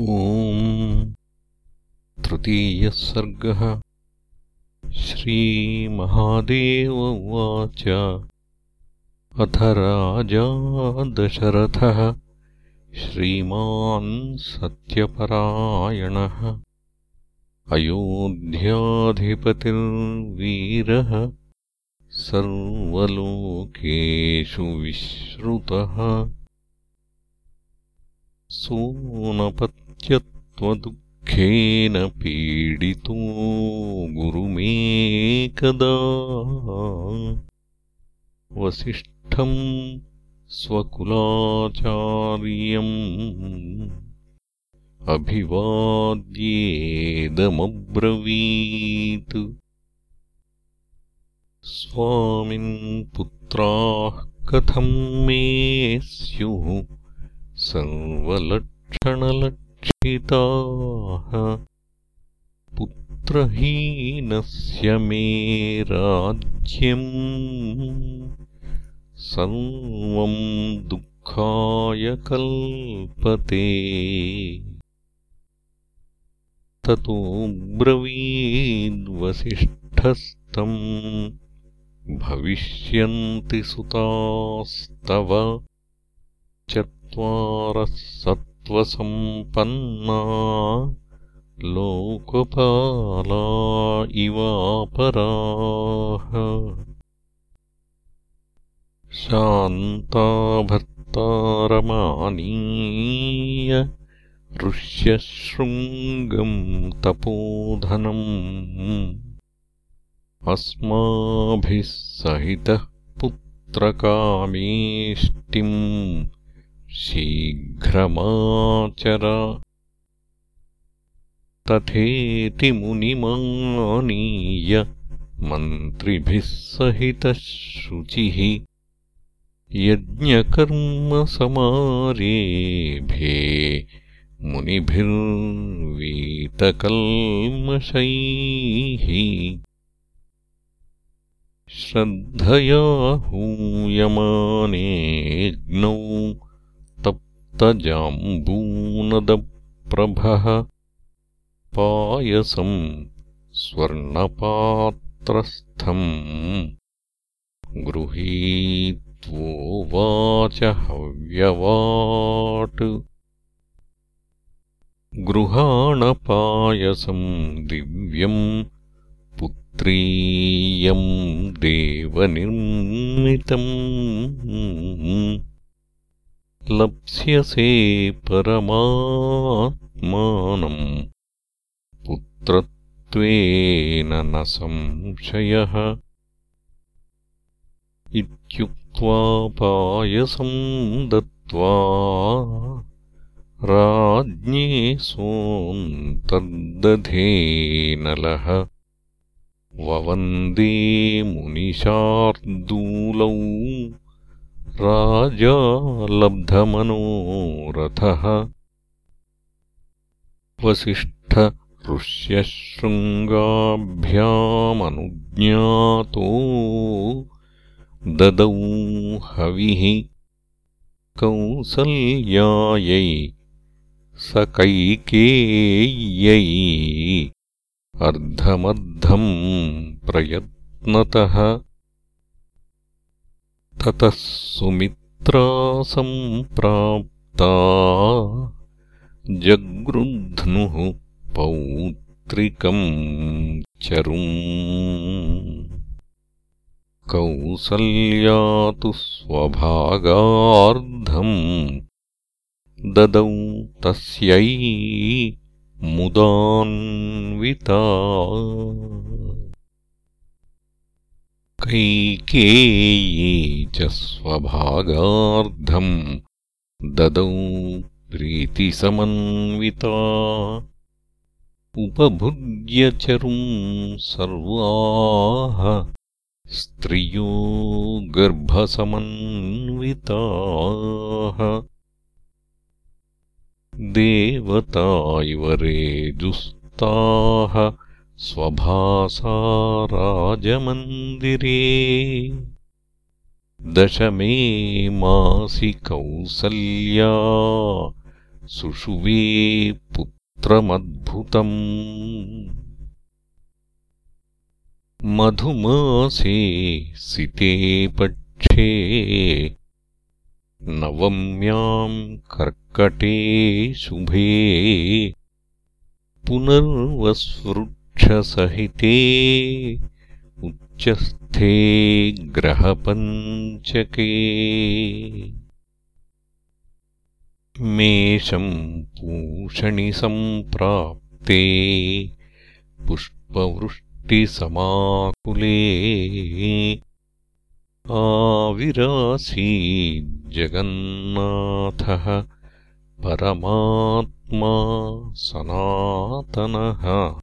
ॐ तृतीयः सर्गः श्रीमहादेव उवाच। अथ राजा दशरथः श्रीमान् सत्यपरायणः। अयोध्याधिपतिर्वीरः सर्वलोकेषु विश्रुतः सोनपत्यत्वदुःखेन पीडितो गुरुमेकदा वसिष्ठम् स्वकुलाचार्यम् अभिवाद्येदमब्रवीत्। स्वामिन्पुत्राः कथम् मे स्युः सर्वलक्षणलक्षिताः पुत्रहीनस्य मे राज्यम्। सर्वम् दुःखाय कल्पते। ततो ब्रवीद्वसिष्ठस्तम् भविष्यन्ति सुतास्तव। चत्वारः सत्त्वसम्पन्ना लोकपाला इवापराः। शान्ता भर्तारमानीय ऋष्यशृङ्गम् तपोधनम्। अस्माभिः सहितः पुत्रकामेष्टिम् शीघ्रमाचर। तथेति मुनिमानीय मन्त्रिभिः सहितः शुचिः यज्ञकर्मसमारेभे मुनिभिर्वीतकल्मषैः। श्रद्धया हूयमानेऽग्नौ तप्तजाम्बूनदप्रभः पायसम् स्वर्णपात्रस्थम् गृहीत्वोवाच हव्यवाट्। गृहाणपायसम् दिव्यम् पुत्रीयम् देवनिर्मितम् लप्स्यसे परमात्मानम् पुत्रत्वेन न संशयः इत्युक्त्वा पायसम् दत्त्वा राज्ञे सोऽन्तर्दधेनलः ववन्दे मुनिशार्दूलौ राजा लब्धमनोरथः। वसिष्ठऋष्यशृङ्गाभ्यामनुज्ञातो ददौ हविः। कौसल्यायै स कैकेय्यै अर्धमर्धम् प्रयत्नतः ततः सुमित्रासम्प्राप्ता जगृध्नुः पौत्रिकम् चरुम्। कौसल्या तु स्वभागार्धम् ददौ तस्यै मुदान्विता कैकेयी च स्वभागार्धम् ददौ प्रीतिसमन्विता। उपभुज्यचरुम् सर्वाः स्त्रियो गर्भसमन्विताः। देवता इव रेजुस्ताः स्वभासा राजमन्दिरे दशमे मासि कौसल्या सुषुवे स्तोत्रमद्भुतम् मधुमासे सिते पक्षे नवम्याम् कर्कटे शुभे पुनर्वस्वृक्षसहिते उच्चस्थे ग्रहपञ्चके। मेषम् पूषणि सम्प्राप्ते पुष्पवृष्टिसमाकुले। आविरासीज्जगन्नाथः परमात्मा सनातनः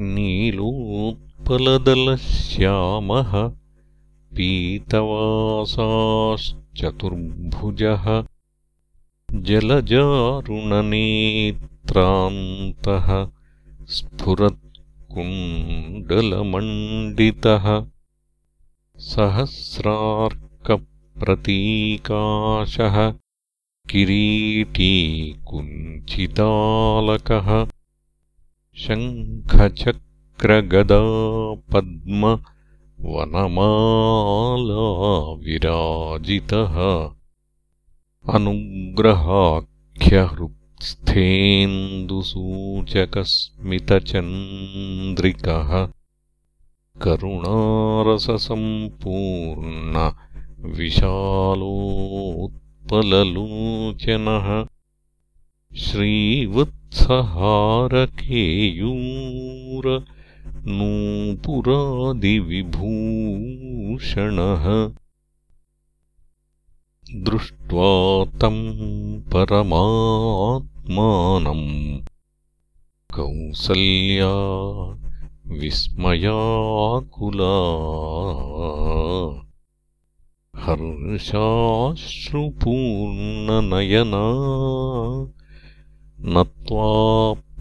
नीलोत्पलदलश्यामः पीतवासाश्चतुर्भुजः जलजारुणनेत्रान्तः स्फुरत्कुण्डलमण्डितः सहस्रार्कप्रतीकाशः किरीटी कुञ्चितालकः शङ्खचक्रगदापद्मवनमालाविराजितः अनुग्रहाख्यहृत्स्थेन्दुसूचकस्मितचन्द्रिकः करुणारससम्पूर्णविशालोत्पललोचनः श्रीवत्सहारकेयूरनूपुरादिविभूषणः दृष्ट्वा तम् परमात्मानम् कौसल्या विस्मयाकुला। हर्षाश्रुपूर्णनयना नत्वा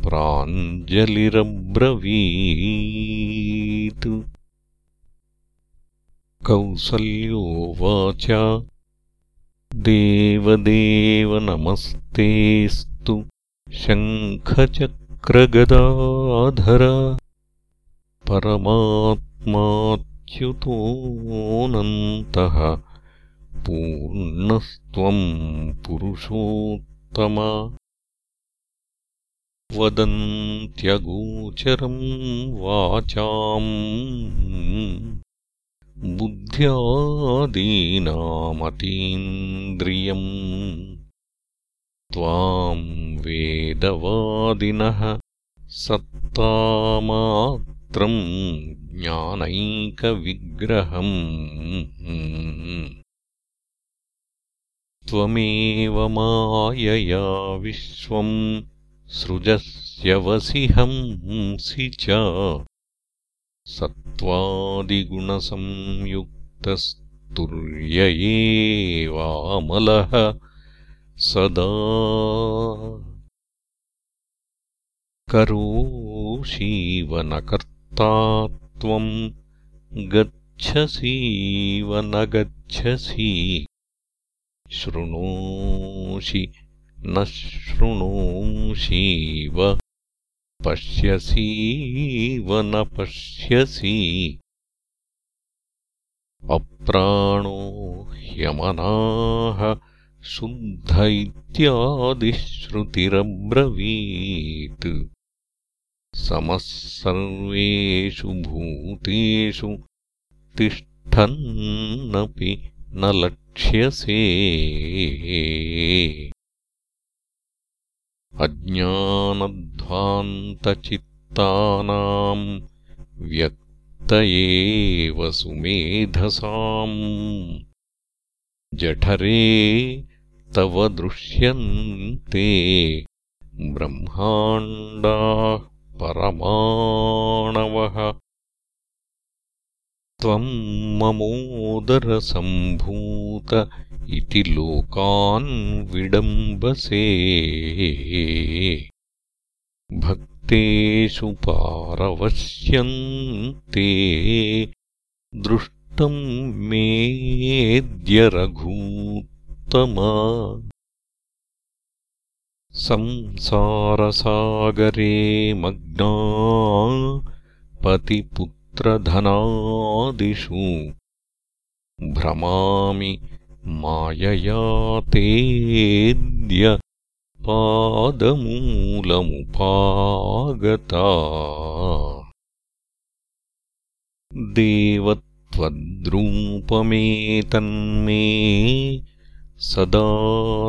प्राञ्जलिरब्रवीत्। कौसल्योवाच देवदेव नमस्तेऽस्तु शङ्खचक्रगदाधर। परमात्माच्युतोऽनन्तः पूर्णस्त्वम् पुरुषोत्तम वदन्त्यगोचरम् वाचाम् बुद्ध्यादीनामतीन्द्रियम् त्वाम् वेदवादिनः सत्तामात्रम् ज्ञानैकविग्रहम् त्वमेव मायया विश्वम् सृजस्यवसिहंसि च। सत्त्वादिगुणसंयुक्तस्तुर्य एवामलः सदा। करोषीव न कर्ता त्वम् गच्छसीव न गच्छसि शृणोषि न शृणोषीव पश्यसीव न पश्यसि। अप्राणो ह्यमनाः शुद्ध इत्यादिश्रुतिरब्रवीत्। समः सर्वेषु भूतेषु तिष्ठन्नपि न लक्ष्यसे अज्ञानध्वान्तचित्तानाम् व्यक्त एव सुमेधसाम्। जठरे तव दृश्यन्ते ब्रह्माण्डाः परमाणवः। त्वम् ममोदरसम्भूत इति लोकान् विडम्बसे। भक्तेषु पारवश्यन्ते। दृष्टम् मेऽद्य रघूत्तम। संसारसागरे मग्ना पतिपुत्रधनादिषु। भ्रमामि मायया तेद्य पादमूलमुपागता। देवत्वद्रूपमेतन्मे सदा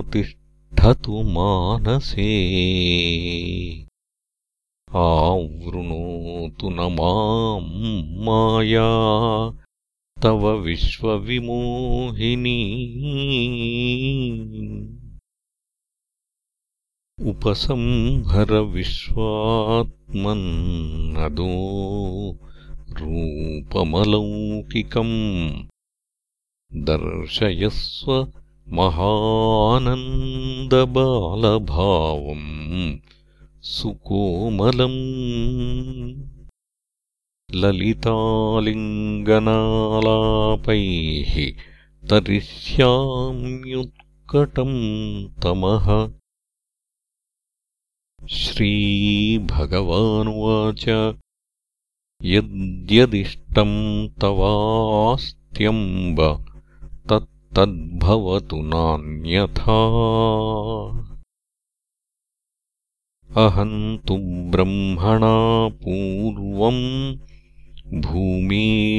तिष्ठतु मानसे। आवृणोतु न माम् माया तव विश्वविमोहिनी। उपसंहरविश्वात्मन्नदो रूपमलौकिकम् दर्शयस्व महानन्दबालभावम् सुकोमलम् ललितालिङ्गनालापैः तरिष्याम्युत्कटम् तमः। श्रीभगवानुवाच यद्यदिष्टम् तवास्त्यम्ब तत्तद्भवतु नान्यथा। अहम् तु ब्रह्मणा पूर्वम् भूमेर्भारापनुत्तये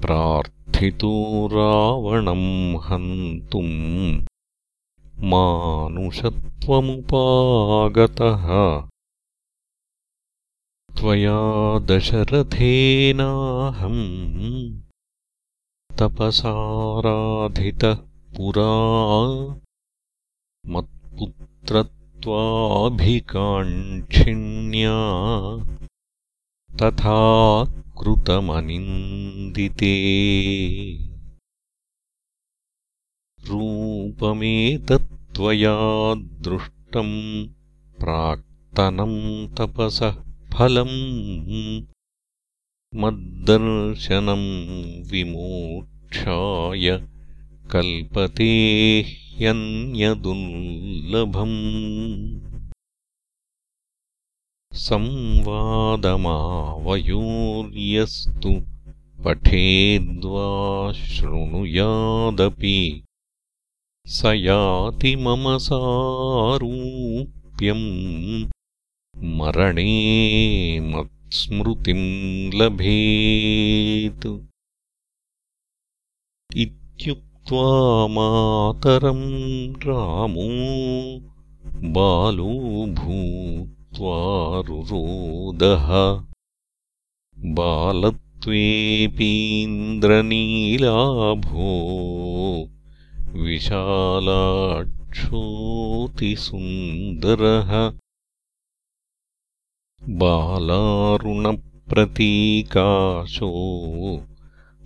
प्रार्थितो रावणम् हन्तुम् मानुषत्वमुपागतः। त्वया दशरथेनाहम् तपसाराधितः पुरा मत्पुत्रत्वाभिकाङ्क्षिण्या तथा कृतमनिन्दिते। रूपमेतत्त्वया दृष्टम् प्राक्तनम् तपसः फलम्। मद्दर्शनम् विमोक्षाय कल्पते ह्यन्यदुर्लभम् संवादमावयोर्यस्तु पठेद्वा शृणुयादपि स याति मम सारूप्यम्। मरणे मत्स्मृतिम् लभेत्। इत्युक्त्वा मातरम् रामो बालो भूत्वा रुरोदः बालत्वेऽपीन्द्रनीलाभो विशालाक्षोऽतिसुन्दरः बालारुणप्रतीकाशो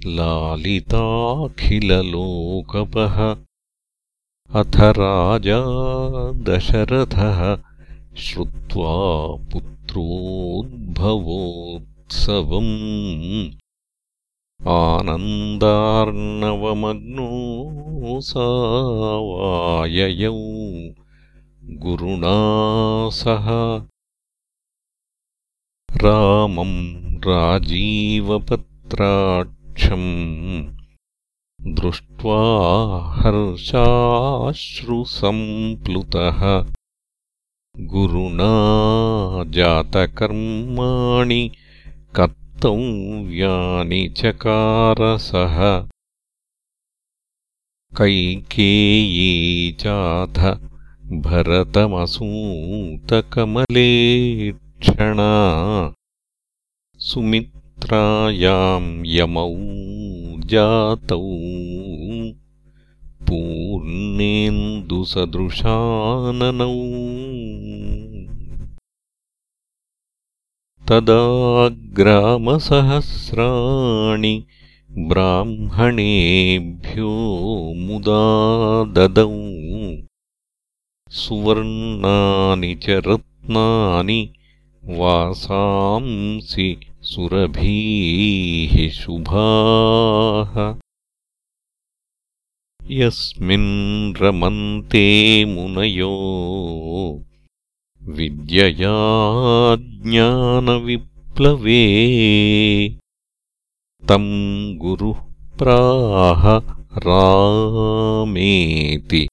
लालिताखिललोकपः। अथ राजा दशरथः श्रुत्वा पुत्रोद्भवोत्सवम्। आनन्दार्णवमग्नोऽसावाययौ गुरुणा सह। रामम् दृष्ट्वा हर्षाश्रुसम्प्लुतः गुरुणा जातकर्माणि व्यानि चकारसः। कैकेयी चाथ भरतमसूतकमलेक्षणा सुमित्रायाम् यमौ जातौ पूर्णेन्दुसदृशाननौ। तदा ग्रामसहस्राणि ब्राह्मणेभ्यो मुदा ददौ। सुवर्णानि च रत्नानि वासांसि सुरभीः शुभाः। यस्मिन् रमन्ते मुनयो विद्यया ज्ञानविप्लवे तम् गुरुः प्राह रामेति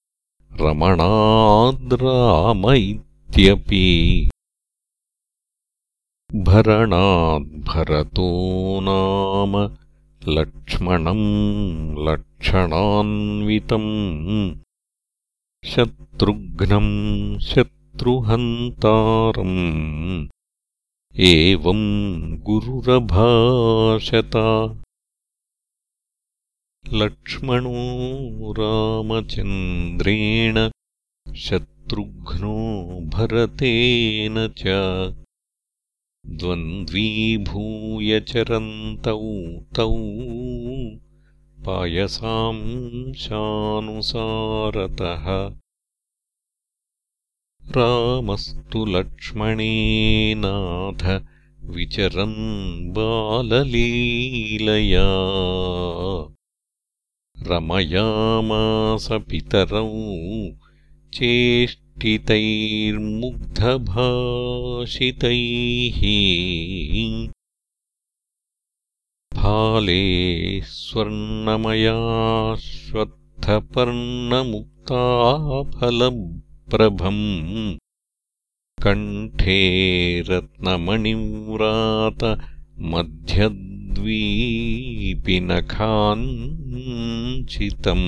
रमणाद्राम इत्यपि भरणाद्भरतो नाम लक्ष्मणम् लक्षणान्वितम् शत्रुघ्नम् शत्रुहन्तारम् एवम् गुरुरभाषत। लक्ष्मणो रामचन्द्रेण शत्रुघ्नो भरतेन च चरन्तौ तौ पायसांशानुसारतः रामस्तु लक्ष्मणेनाथ विचरन् बाललीलया। रमयामासपितरौ चेष्टितैर्मुग्धभाषितैः फाले स्वर्णमयाश्वत्थपर्णमुक्ताफलप्रभम् कण्ठे रत्नमणिव्रात मध्यद्वीपिनखाञ्चितम्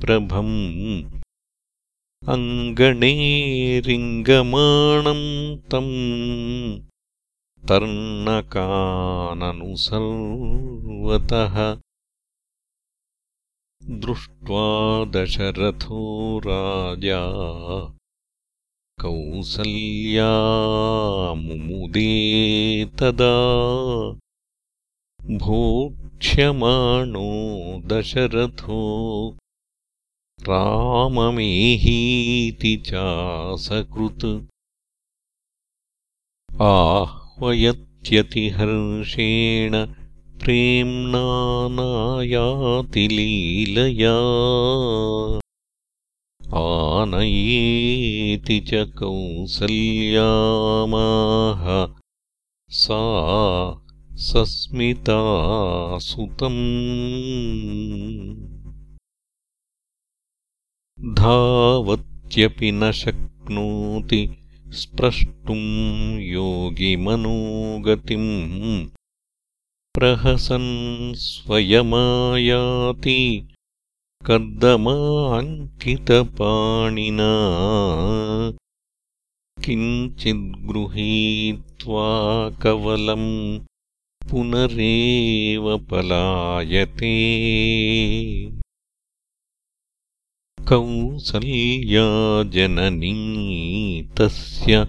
स्मितवक्त्राल्पदशनमिन्द्रनीलमणिप्रभम् अङ्गणे रिङ्गमाणम् तम् तर्णकाननुसर्वतः। दृष्ट्वा दशरथो राजा। कौसल्यामुमुदे तदा। भोक्ष्यमाणो दशरथो राममेहीति चासकृत् आह्वयत्यतिहर्षेण प्रेम्णानायाति लीलया। आनयेति च कौसल्यामाह। सा सस्मिता सुतम् धावत्यपि न शक्नोति स्प्रष्टुम् योगिमनोगतिम् प्रहसन् स्वयमायाति कर्दमाङ्कितपाणिना। किञ्चिद्गृहीत्वा कवलम् पुनरेव पलायते कौसल्या जननी तस्य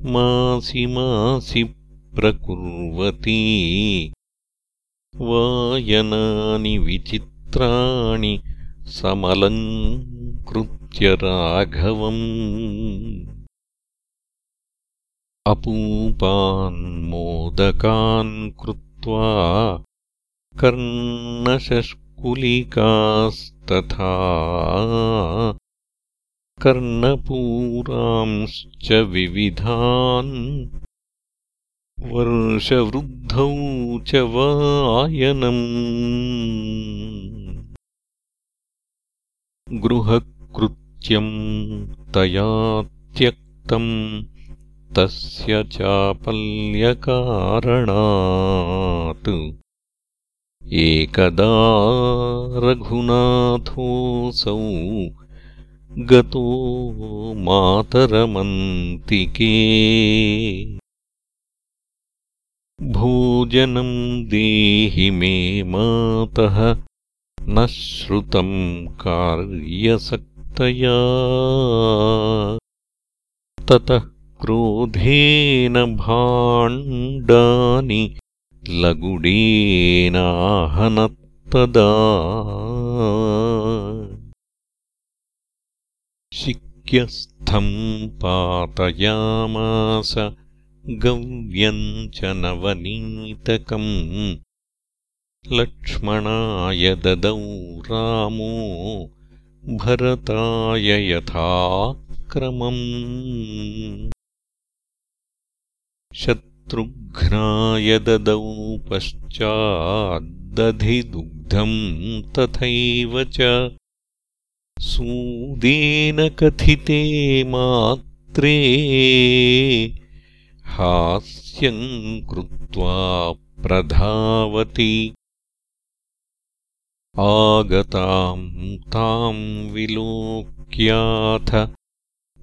मासि मासि प्रकुर्वती। वायनानि विचित्राणि समलङ्कृत्य राघवम्। अपूपान्मोदकान् कृत्वा कर्णशष्कुलिकास्तथा कर्णपूरांश्च विविधान् वर्षवृद्धौ च वायनम् गृहकृत्यम् तया त्यक्तम् तस्य चापल्यकारणात् एकदा रघुनाथोऽसौ गतो मातरमन्तिके। भोजनम् देहि मे मातः न श्रुतम् कार्यसक्तया। ततः क्रोधेन भाण्डानि लगुडेनाहनत्तदा शिक्यस्थम् पातयामास गव्यम् च नवनीतकम्। लक्ष्मणाय ददौ रामो भरताय यथाक्रमम् शत्रुघ्नाय ददौ पश्चाद्दधिदुग्धम् तथैव च सूदेन कथिते मात्रे हास्यम् कृत्वा प्रधावति। आगताम् ताम् विलोक्याथ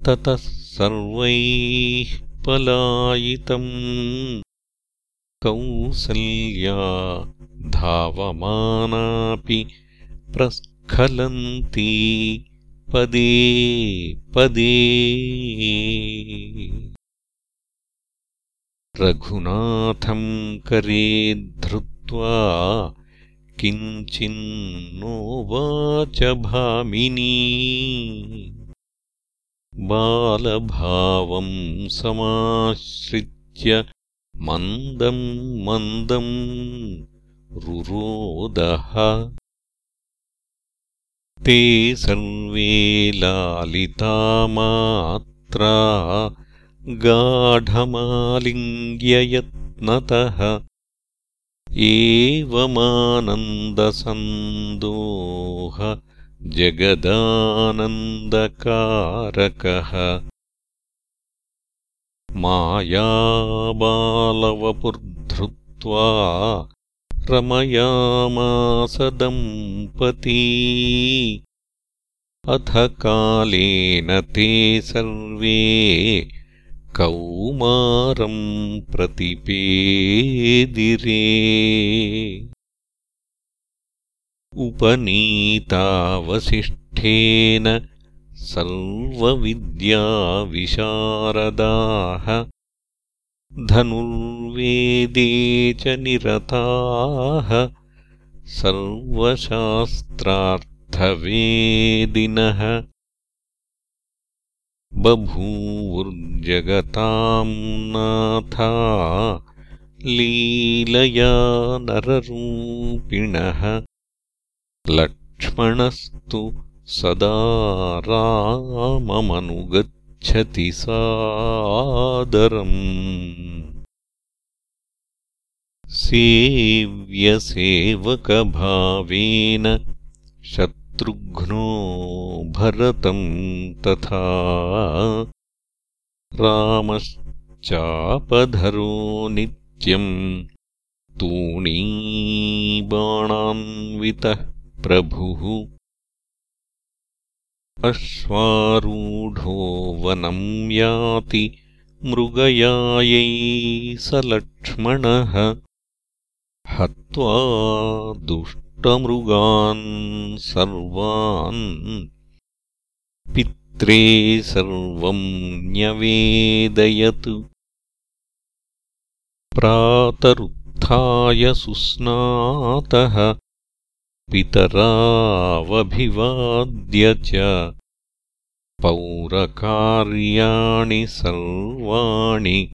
ततः सर्वैः पलायितम् कौसल्या धावमानापि प्रस्खलन्ती। पदे पदे। रघुनाथम् करे धृत्वा किञ्चिन्नोवाच भामिनी बालभावम् समाश्रित्य मन्दम् मन्दम् रुरोदः। ते सर्वे लालितामात्रा गाढमालिङ्ग्ययत्नतः। एवमानन्दसन्दोह जगदानन्दकारकः। मायाबालवपुर्धृत्वा रमयामास दम्पती। अथ कालेन ते सर्वे कौमारम् प्रतिपेदिरे उपनीतावसिष्ठेन सर्वविद्याविशारदाः धनुर्वेदे च निरताः सर्वशास्त्रार्थवेदिनः बभूवुर्जगताम् नाथा लीलया नररूपिणः लक्ष्मणस्तु सदा राममनुगच्छति सादरम्। सेव्यसेवकभावेन शत्रुघ्नो भरतम् तथा रामश्चापधरो नित्यम् तूणीबाणान्वितः प्रभुः अश्वारूढो वनम् याति मृगयायै स लक्ष्मणः हत्वा दुष्टमृगान् सर्वान् पित्रे सर्वम् न्यवेदयत्। प्रातरुत्थाय सुस्नातः पितरावभिवाद्य च पौरकार्याणि सर्वाणि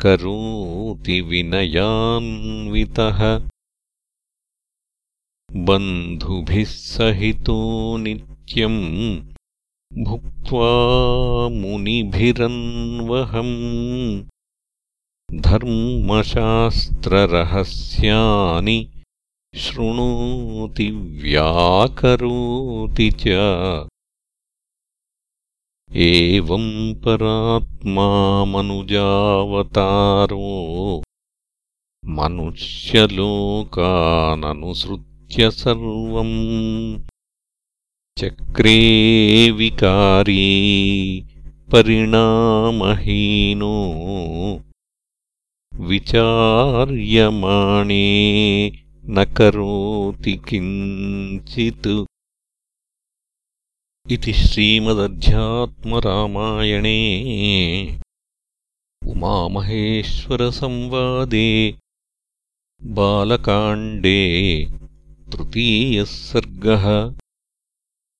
करोति विनयान्वितः। बन्धुभिः सहितो नित्यम् भुक्त्वा मुनिभिरन्वहम्। धर्मशास्त्ररहस्यानि शृणोति व्याकरोति च। एवम् परात्मा मनुजावतारो मनुष्यलोकाननुसृत्य सर्वम्। चक्रे विकारी परिणामहीनो। विचार्यमाणे न करोति किञ्चित्। इति श्रीमदध्यात्मरामायणे उमामहेश्वरसंवादे बालकाण्डे तृतीयः सर्गः